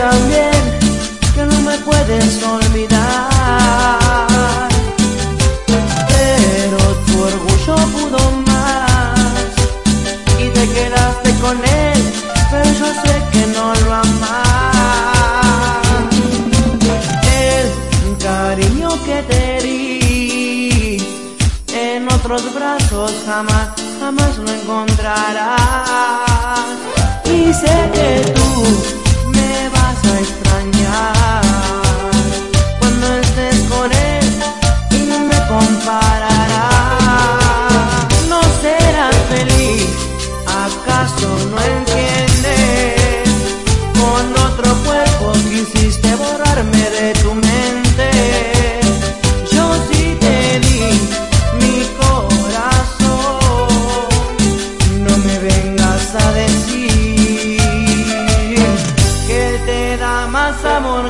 también que no me puedes olvidar. Pero tu orgullo pudo más y te quedaste con él, pero yo sé que no lo amas. El cariño que te di en otros brazos jamás, jamás lo encontrarás. Y sé que tú someone